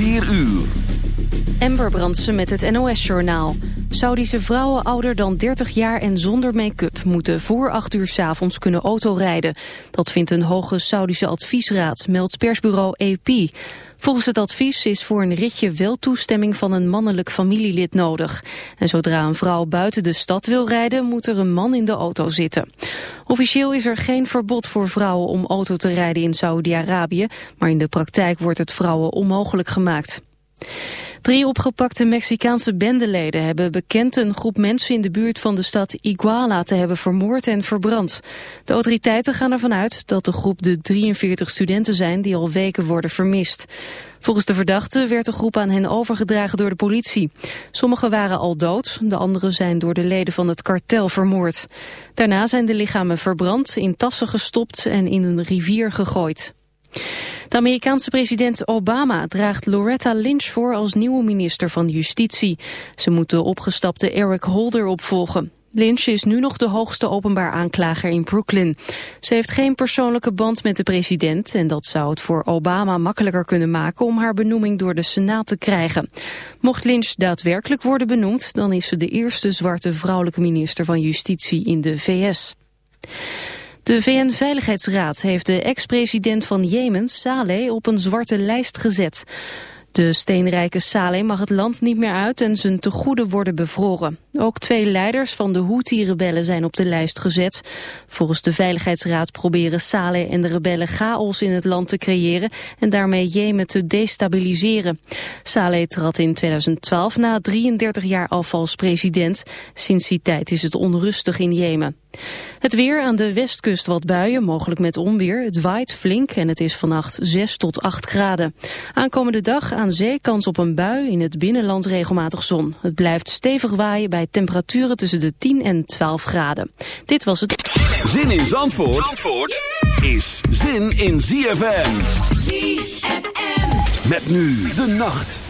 4 uur. Ember Brandsen met het NOS-journaal. Saudische vrouwen ouder dan 30 jaar en zonder make-up... moeten voor 8 uur s avonds kunnen autorijden. Dat vindt een hoge Saudische adviesraad, meldt persbureau AP. Volgens het advies is voor een ritje wel toestemming van een mannelijk familielid nodig. En zodra een vrouw buiten de stad wil rijden, moet er een man in de auto zitten. Officieel is er geen verbod voor vrouwen om auto te rijden in Saudi-Arabië, maar in de praktijk wordt het vrouwen onmogelijk gemaakt. Drie opgepakte Mexicaanse bendeleden hebben bekend een groep mensen in de buurt van de stad Iguala te hebben vermoord en verbrand. De autoriteiten gaan ervan uit dat de groep de 43 studenten zijn die al weken worden vermist. Volgens de verdachten werd de groep aan hen overgedragen door de politie. Sommigen waren al dood, de anderen zijn door de leden van het kartel vermoord. Daarna zijn de lichamen verbrand, in tassen gestopt en in een rivier gegooid. De Amerikaanse president Obama draagt Loretta Lynch voor als nieuwe minister van Justitie. Ze moet de opgestapte Eric Holder opvolgen. Lynch is nu nog de hoogste openbaar aanklager in Brooklyn. Ze heeft geen persoonlijke band met de president... en dat zou het voor Obama makkelijker kunnen maken... om haar benoeming door de Senaat te krijgen. Mocht Lynch daadwerkelijk worden benoemd... dan is ze de eerste zwarte vrouwelijke minister van Justitie in de VS. De VN-veiligheidsraad heeft de ex-president van Jemen, Saleh, op een zwarte lijst gezet. De steenrijke Saleh mag het land niet meer uit en zijn tegoeden worden bevroren. Ook twee leiders van de Houthi-rebellen zijn op de lijst gezet. Volgens de Veiligheidsraad proberen Saleh en de rebellen chaos in het land te creëren en daarmee Jemen te destabiliseren. Saleh trad in 2012 na 33 jaar af als president. Sinds die tijd is het onrustig in Jemen. Het weer aan de westkust wat buien, mogelijk met onweer. Het waait flink en het is vannacht 6 tot 8 graden. Aankomende dag aan zee kans op een bui, in het binnenland regelmatig zon. Het blijft stevig waaien bij temperaturen tussen de 10 en 12 graden. Dit was het... Zin in Zandvoort, Zandvoort is zin in ZFM. ZFM. Met nu de nacht.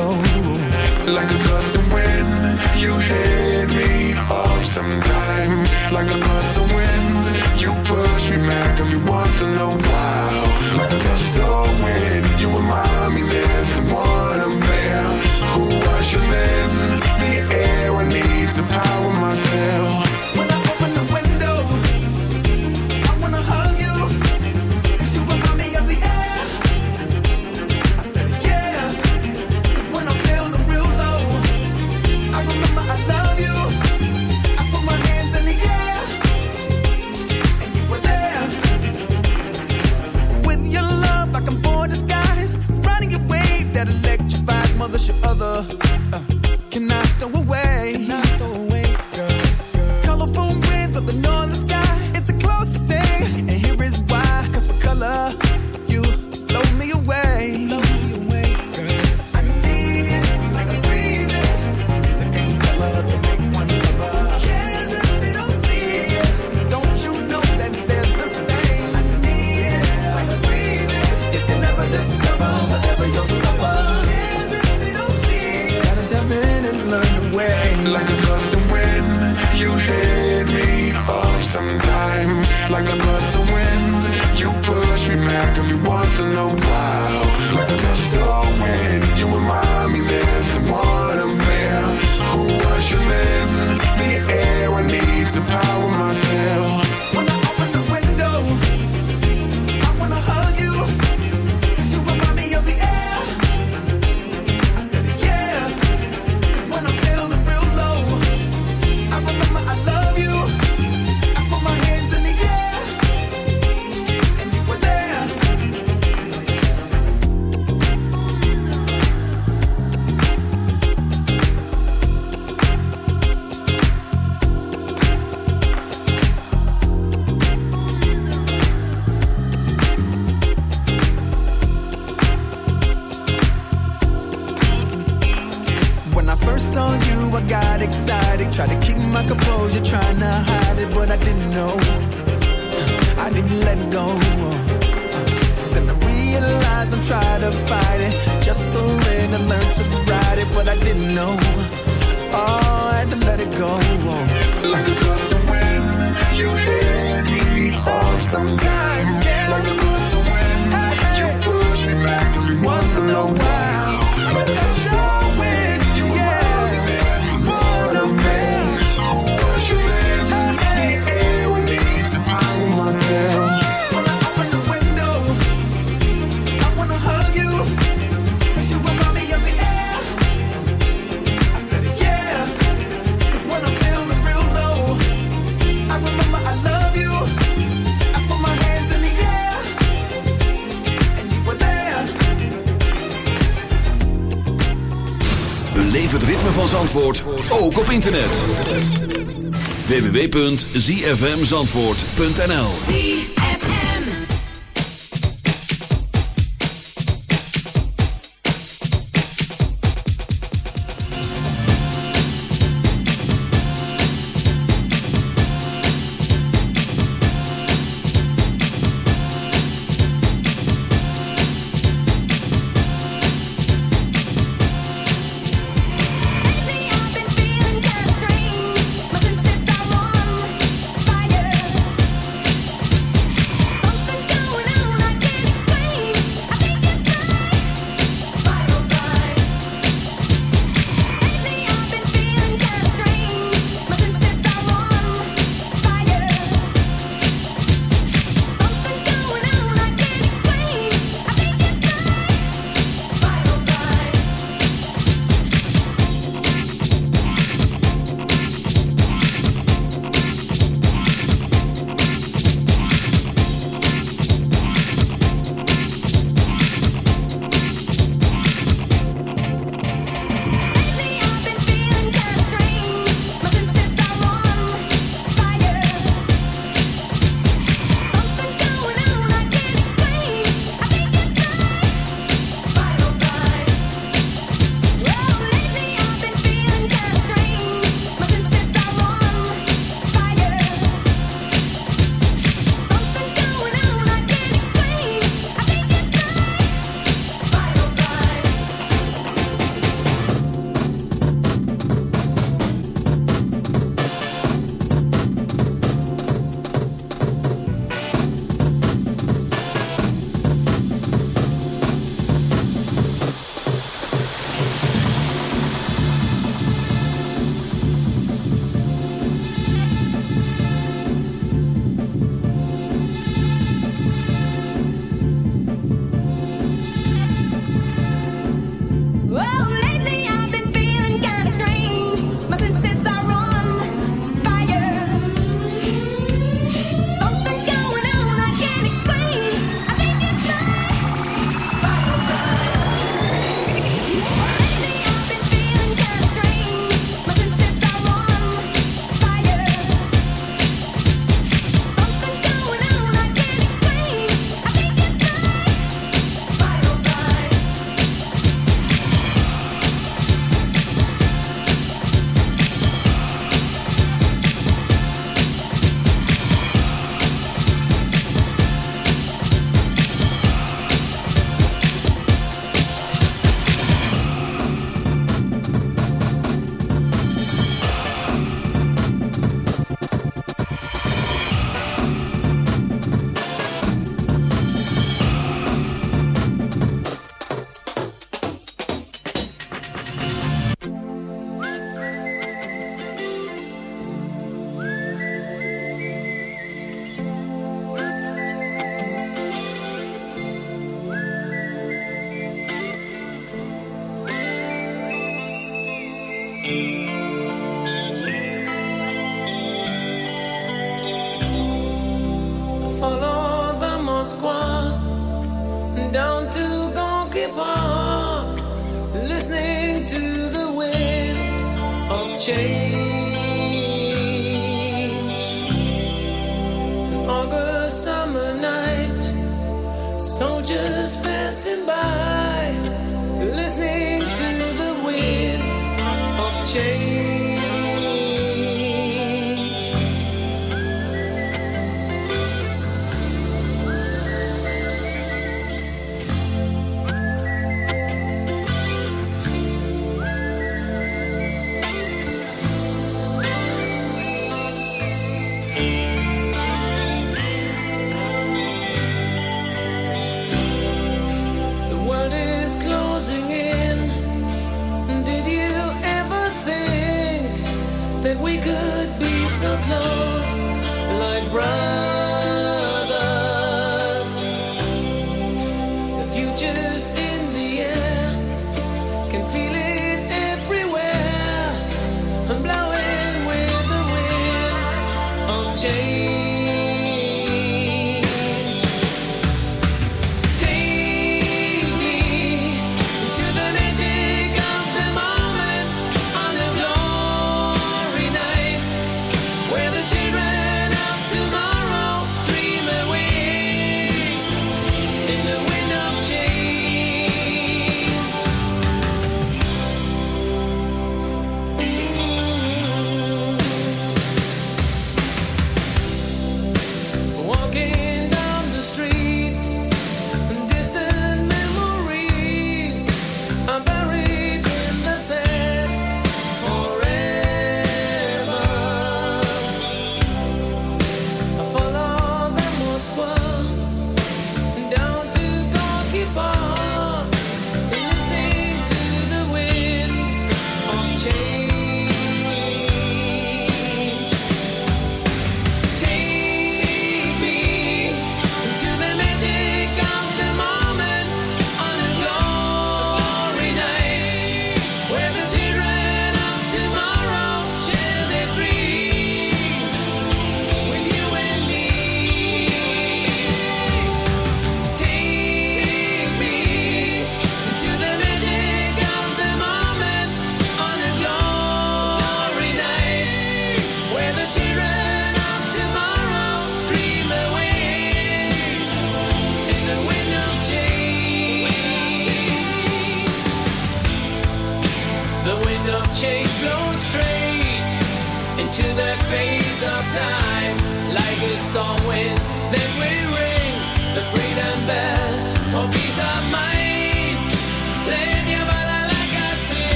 go. Like a gust of wind You hit me off sometimes. Like a gust of wind You push me back every once in a while. Like a gust of wind You remind me there's someone I'm there Who was in? The air I need to power myself. www.zfmzandvoort.nl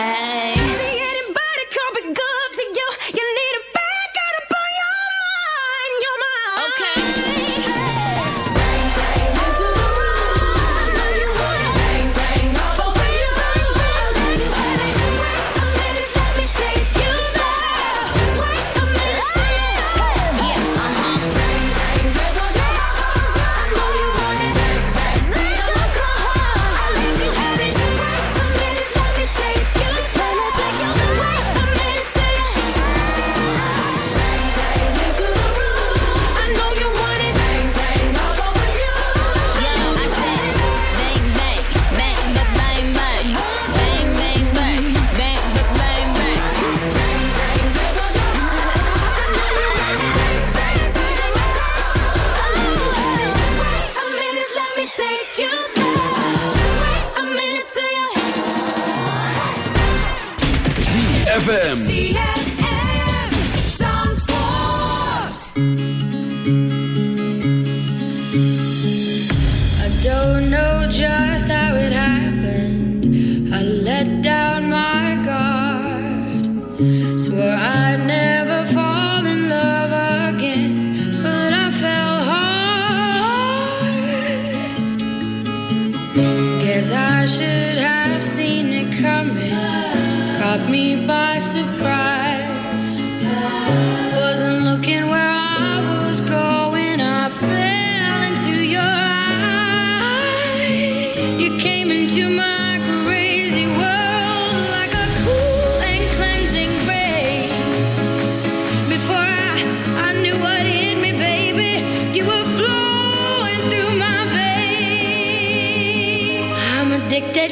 Hey.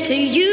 To you.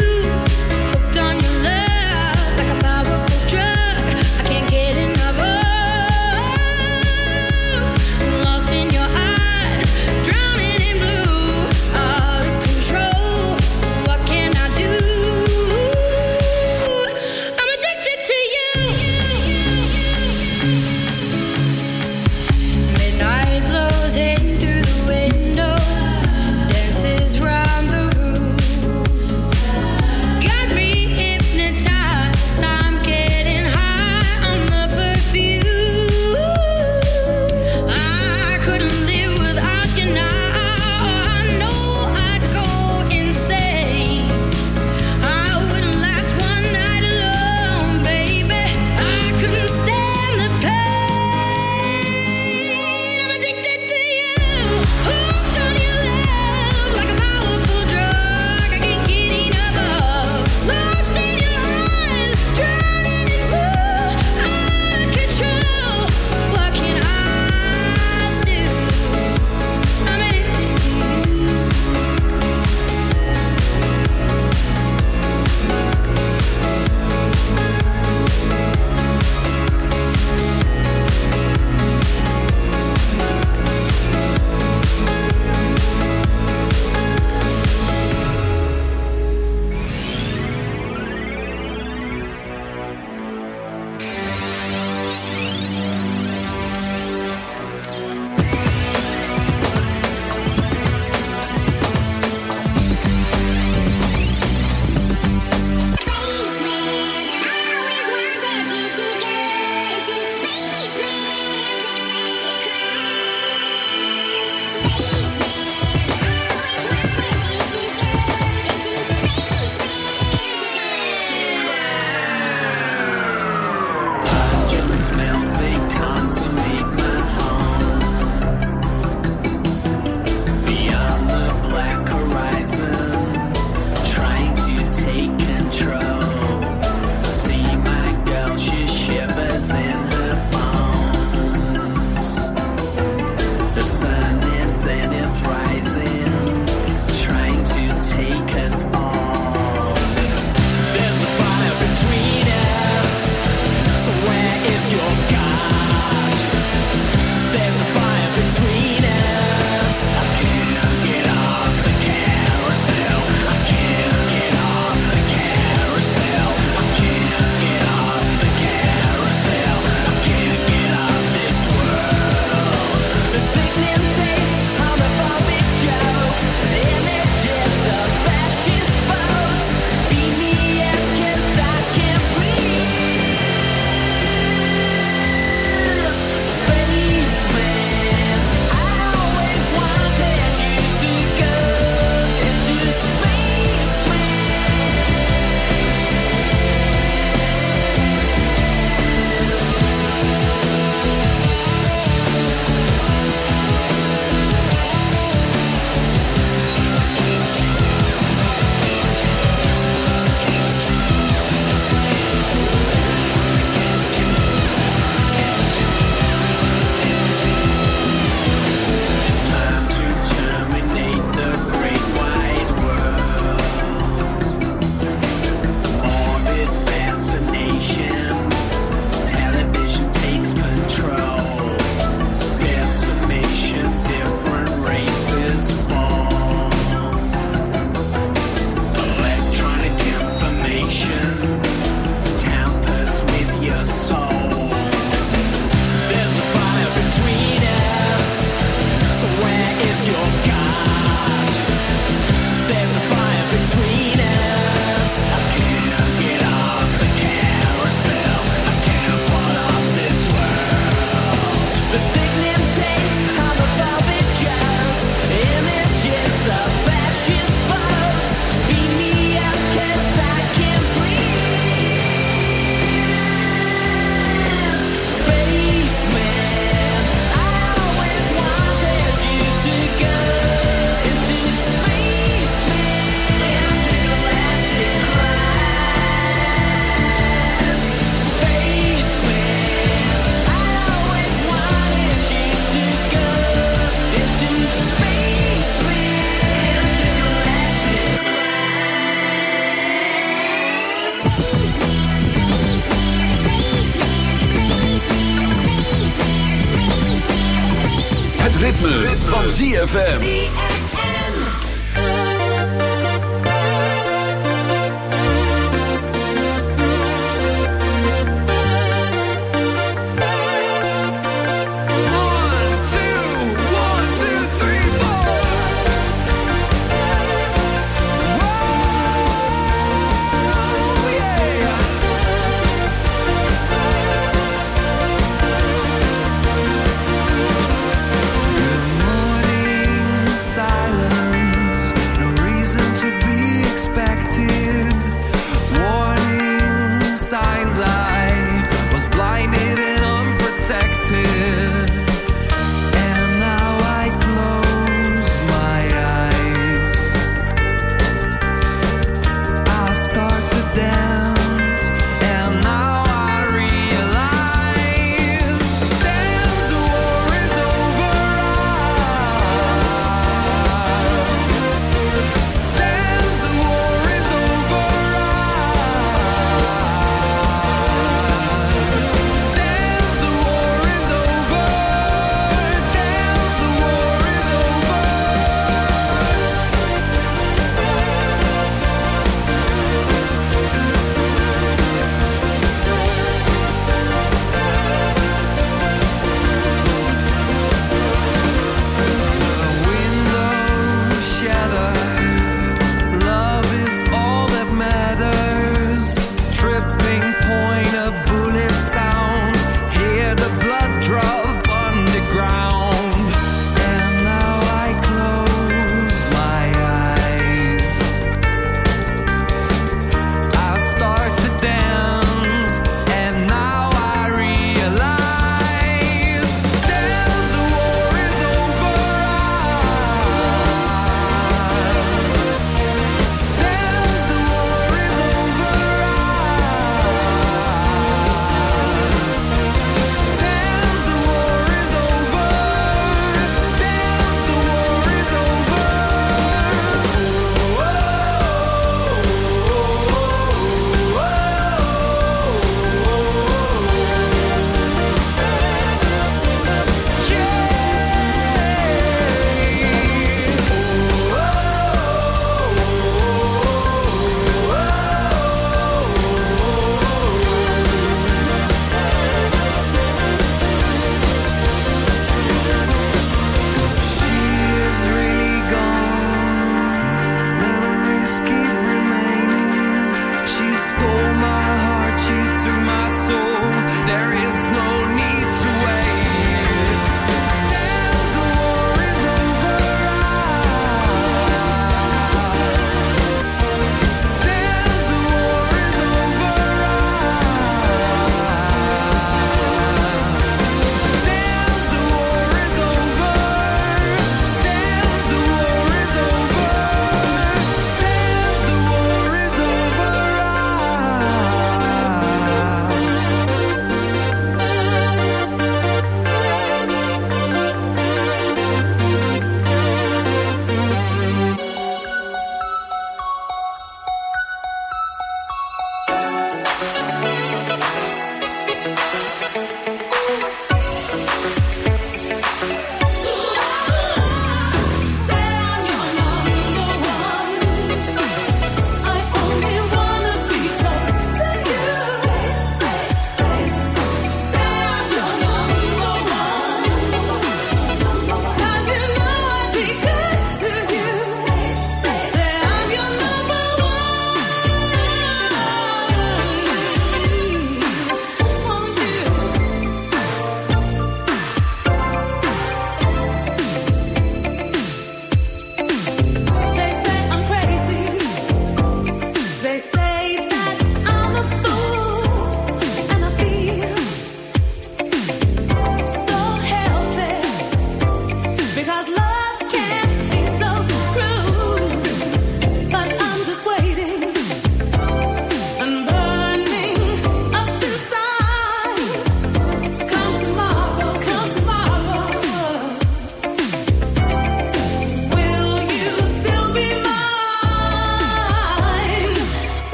Het ritme, van ZFM.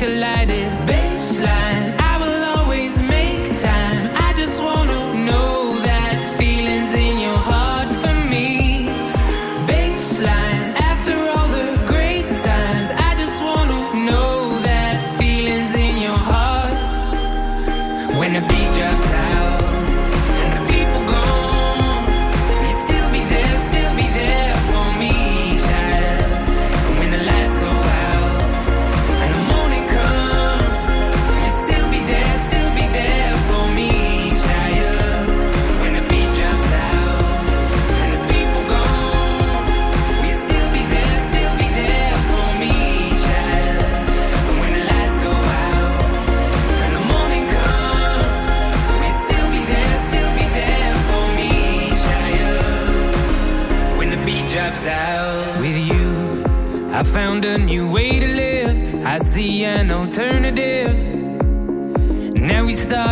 collided